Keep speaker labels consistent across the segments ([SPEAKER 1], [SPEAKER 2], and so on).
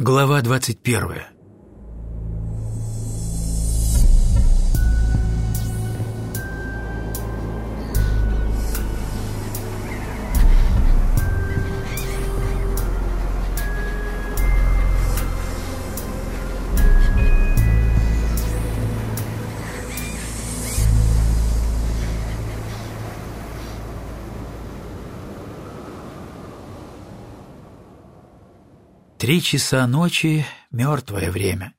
[SPEAKER 1] Глава 21. Три часа ночи — мертвое время.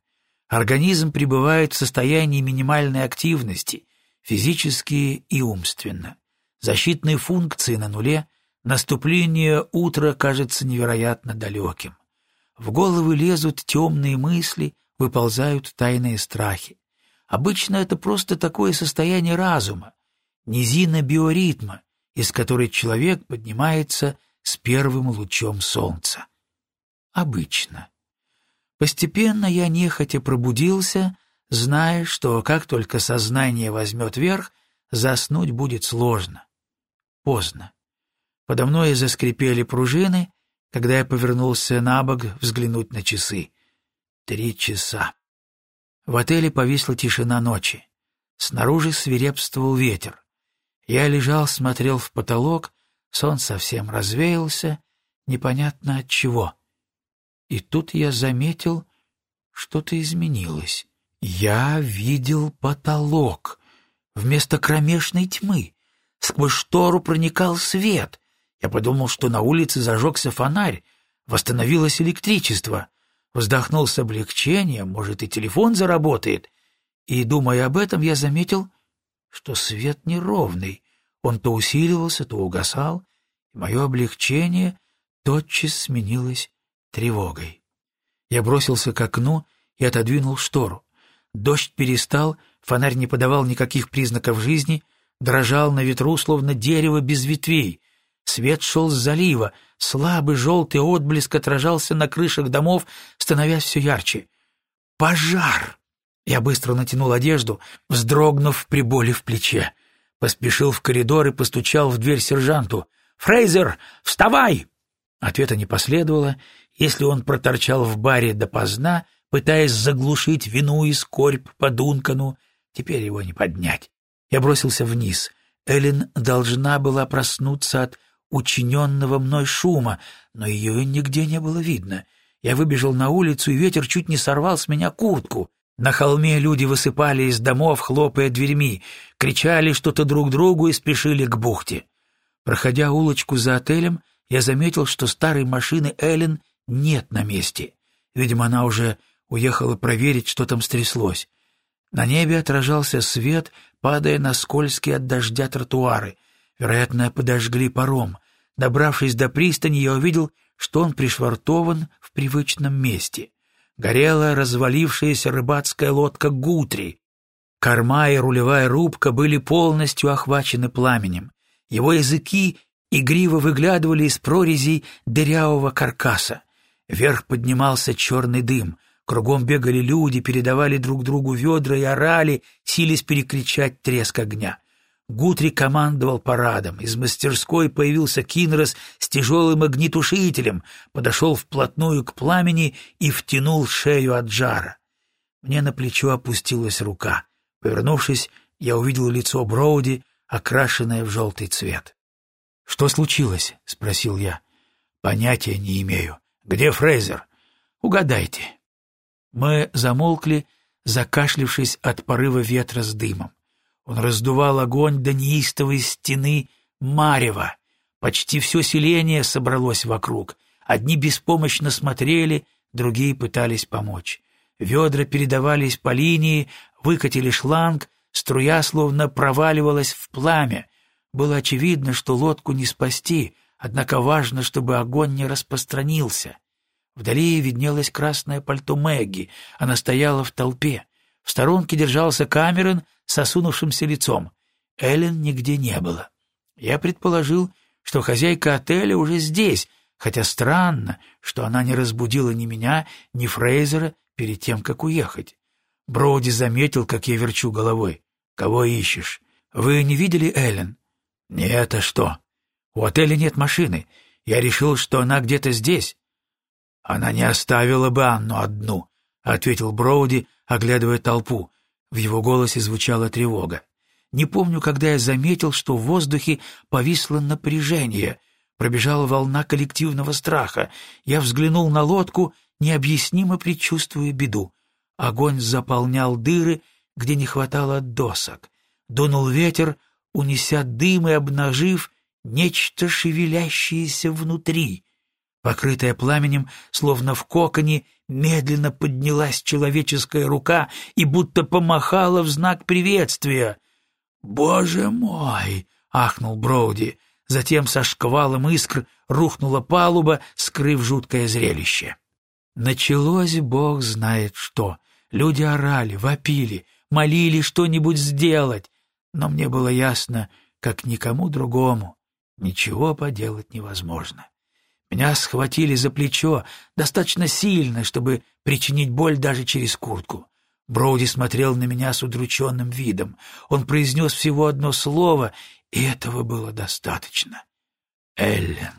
[SPEAKER 1] Организм пребывает в состоянии минимальной активности, физически и умственно. Защитные функции на нуле, наступление утра кажется невероятно далеким. В головы лезут темные мысли, выползают тайные страхи. Обычно это просто такое состояние разума, низина биоритма, из которой человек поднимается с первым лучом солнца обычно. Постепенно я нехотя пробудился, зная, что как только сознание возьмет верх, заснуть будет сложно. Поздно. Подо мной заскрипели пружины, когда я повернулся на бок взглянуть на часы. Три часа. В отеле повисла тишина ночи. Снаружи свирепствовал ветер. Я лежал, смотрел в потолок, сон совсем развеялся, непонятно от чего. И тут я заметил, что-то изменилось. Я видел потолок. Вместо кромешной тьмы. Сквозь штору проникал свет. Я подумал, что на улице зажегся фонарь. Восстановилось электричество. Вздохнул с облегчением, может, и телефон заработает. И, думая об этом, я заметил, что свет неровный. Он то усиливался, то угасал, и мое облегчение тотчас сменилось тревогой. Я бросился к окну и отодвинул штору. Дождь перестал, фонарь не подавал никаких признаков жизни, дрожал на ветру, словно дерево без ветвей. Свет шел с залива, слабый желтый отблеск отражался на крышах домов, становясь все ярче. «Пожар!» Я быстро натянул одежду, вздрогнув при боли в плече. Поспешил в коридор и постучал в дверь сержанту. «Фрейзер, вставай!» Ответа не последовало, если он проторчал в баре допоздна, пытаясь заглушить вину и скорбь по Дункану, теперь его не поднять. Я бросился вниз. Эллен должна была проснуться от учиненного мной шума, но ее нигде не было видно. Я выбежал на улицу, и ветер чуть не сорвал с меня куртку. На холме люди высыпали из домов, хлопая дверьми, кричали что-то друг другу и спешили к бухте. Проходя улочку за отелем, я заметил, что старой машины Эллен нет на месте. Видимо, она уже уехала проверить, что там стряслось. На небе отражался свет, падая на скользкие от дождя тротуары. Вероятно, подожгли паром. Добравшись до пристани, я увидел, что он пришвартован в привычном месте. Горела развалившаяся рыбацкая лодка «Гутри». Корма и рулевая рубка были полностью охвачены пламенем. Его языки игриво выглядывали из прорезей дырявого каркаса. Вверх поднимался черный дым. Кругом бегали люди, передавали друг другу ведра и орали, сились перекричать треск огня. Гутри командовал парадом. Из мастерской появился Кинрос с тяжелым огнетушителем, подошел вплотную к пламени и втянул шею от жара. Мне на плечо опустилась рука. Повернувшись, я увидел лицо Броуди, окрашенное в желтый цвет. «Что случилось?» — спросил я. «Понятия не имею. Где Фрейзер? Угадайте». Мы замолкли, закашлившись от порыва ветра с дымом. Он раздувал огонь до неистовой стены Марева. Почти все селение собралось вокруг. Одни беспомощно смотрели, другие пытались помочь. Ведра передавались по линии, выкатили шланг, струя словно проваливалась в пламя. Было очевидно, что лодку не спасти, однако важно, чтобы огонь не распространился. Вдали виднелось красное пальто Мэгги, она стояла в толпе. В сторонке держался Камерон с осунувшимся лицом. Эллен нигде не было. Я предположил, что хозяйка отеля уже здесь, хотя странно, что она не разбудила ни меня, ни Фрейзера перед тем, как уехать. Броуди заметил, как я верчу головой. «Кого ищешь? Вы не видели Эллен?» «Нет, а что? У отеля нет машины. Я решил, что она где-то здесь». «Она не оставила бы Анну одну», — ответил Броуди, оглядывая толпу. В его голосе звучала тревога. Не помню, когда я заметил, что в воздухе повисло напряжение, пробежала волна коллективного страха. Я взглянул на лодку, необъяснимо предчувствуя беду. Огонь заполнял дыры, где не хватало досок. Дунул ветер, унеся дым и обнажив нечто шевелящееся внутри. Покрытая пламенем, словно в коконе, медленно поднялась человеческая рука и будто помахала в знак приветствия. «Боже мой!» — ахнул Броуди. Затем со шквалом искр рухнула палуба, скрыв жуткое зрелище. Началось бог знает что. Люди орали, вопили, молили что-нибудь сделать. Но мне было ясно, как никому другому, ничего поделать невозможно. Меня схватили за плечо достаточно сильно, чтобы причинить боль даже через куртку. Броуди смотрел на меня с удрученным видом. Он произнес всего одно слово, и этого было достаточно. «Эллен».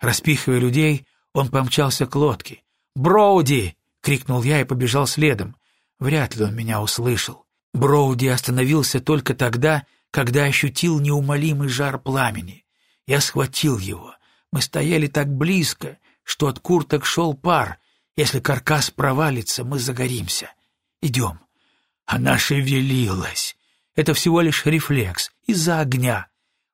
[SPEAKER 1] Распихивая людей, он помчался к лодке. «Броуди!» — крикнул я и побежал следом. Вряд ли он меня услышал. Броуди остановился только тогда, когда ощутил неумолимый жар пламени. Я схватил его. Мы стояли так близко, что от курток шел пар. Если каркас провалится, мы загоримся. Идем. Она шевелилась. Это всего лишь рефлекс из-за огня.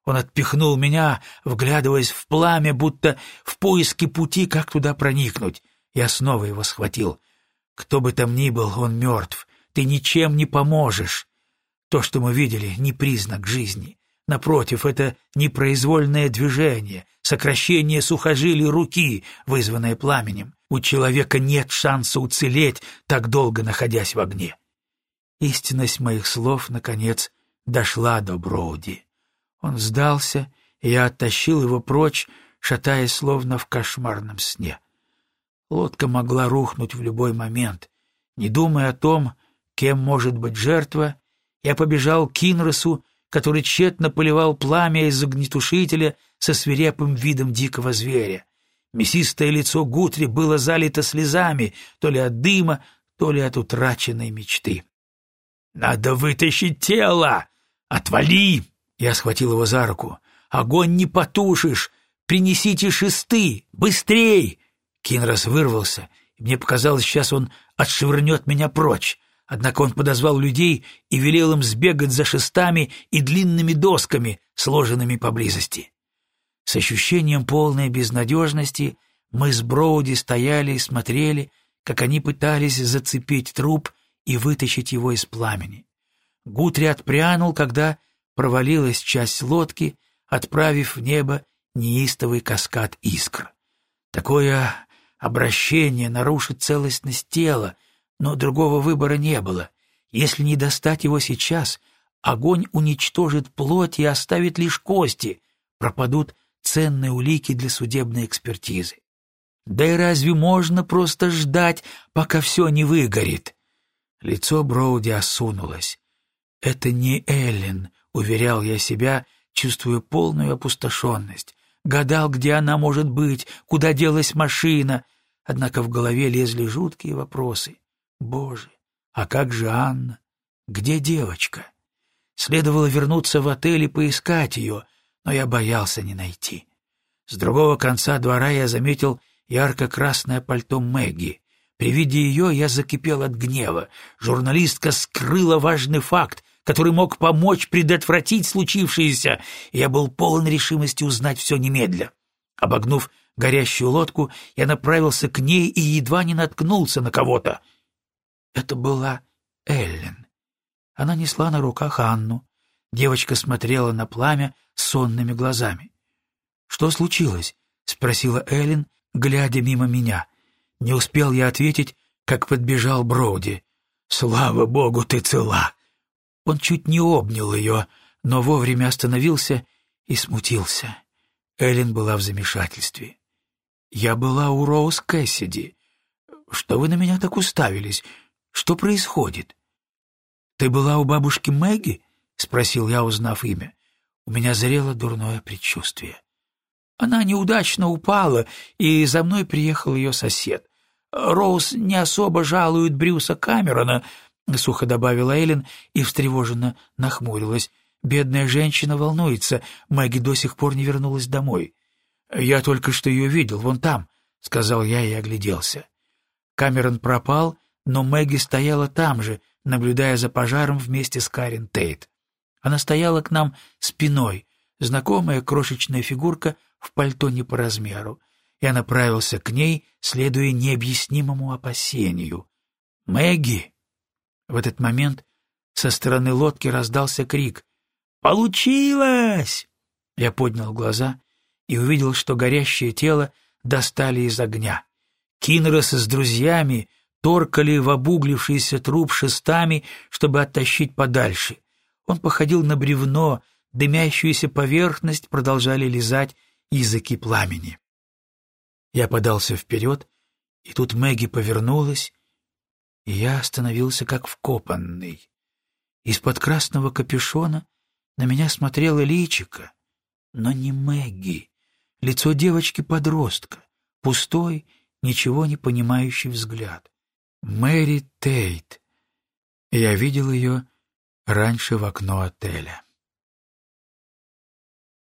[SPEAKER 1] Он отпихнул меня, вглядываясь в пламя, будто в поиске пути, как туда проникнуть. Я снова его схватил. Кто бы там ни был, он мертв. Ты ничем не поможешь. То, что мы видели, не признак жизни. Напротив, это непроизвольное движение, сокращение сухожилий руки, вызванное пламенем. У человека нет шанса уцелеть, так долго находясь в огне. Истинность моих слов, наконец, дошла до Броуди. Он сдался, и я оттащил его прочь, шатаясь словно в кошмарном сне. Лодка могла рухнуть в любой момент. Не думая о том, кем может быть жертва, я побежал к Кинросу, который тщетно поливал пламя из огнетушителя со свирепым видом дикого зверя. Мясистое лицо Гутри было залито слезами, то ли от дыма, то ли от утраченной мечты. «Надо вытащить тело! Отвали!» Я схватил его за руку. «Огонь не потушишь! Принесите шесты! Быстрей!» Кинрос вырвался, и мне показалось, сейчас он отшвырнет меня прочь. Однако он подозвал людей и велел им сбегать за шестами и длинными досками, сложенными поблизости. С ощущением полной безнадежности мы с Броуди стояли и смотрели, как они пытались зацепить труп и вытащить его из пламени. Гутри отпрянул, когда провалилась часть лодки, отправив в небо неистовый каскад искр. Такое обращение нарушит целостность тела, но другого выбора не было. Если не достать его сейчас, огонь уничтожит плоть и оставит лишь кости, пропадут ценные улики для судебной экспертизы. Да и разве можно просто ждать, пока все не выгорит? Лицо Броуди осунулось. «Это не Эллен», — уверял я себя, чувствуя полную опустошенность. Гадал, где она может быть, куда делась машина. Однако в голове лезли жуткие вопросы. «Боже, а как же Анна? Где девочка?» Следовало вернуться в отель и поискать ее, но я боялся не найти. С другого конца двора я заметил ярко-красное пальто Мэгги. При виде ее я закипел от гнева. Журналистка скрыла важный факт, который мог помочь предотвратить случившееся, и я был полон решимости узнать все немедля. Обогнув горящую лодку, я направился к ней и едва не наткнулся на кого-то. Это была Эллен. Она несла на руках Анну. Девочка смотрела на пламя сонными глазами. «Что случилось?» — спросила Эллен, глядя мимо меня. Не успел я ответить, как подбежал Броуди. «Слава богу, ты цела!» Он чуть не обнял ее, но вовремя остановился и смутился. Эллен была в замешательстве. «Я была у Роуз Кэссиди. Что вы на меня так уставились? Что происходит?» «Ты была у бабушки Мэгги?» — спросил я, узнав имя. У меня зрело дурное предчувствие. Она неудачно упала, и за мной приехал ее сосед. Роуз не особо жалует Брюса Камерона, — сухо добавила Эллен и встревоженно нахмурилась. Бедная женщина волнуется, Мэгги до сих пор не вернулась домой. «Я только что ее видел, вон там», — сказал я и огляделся. Камерон пропал, но Мэгги стояла там же, наблюдая за пожаром вместе с Карен Тейт. Она стояла к нам спиной, знакомая крошечная фигурка в пальто не по размеру. Я направился к ней, следуя необъяснимому опасению. «Мэгги!» В этот момент со стороны лодки раздался крик. «Получилось!» Я поднял глаза и увидел, что горящее тело достали из огня. Кинрос с друзьями торкали в обуглившийся труп шестами, чтобы оттащить подальше. Он походил на бревно, дымящуюся поверхность продолжали лизать языки пламени. Я подался вперед, и тут Мэгги повернулась, и я остановился как вкопанный. Из-под красного капюшона на меня смотрела личика, но не Мэгги, лицо девочки-подростка, пустой, ничего не понимающий взгляд. Мэри Тейт. Я видел ее раньше в окно отеля.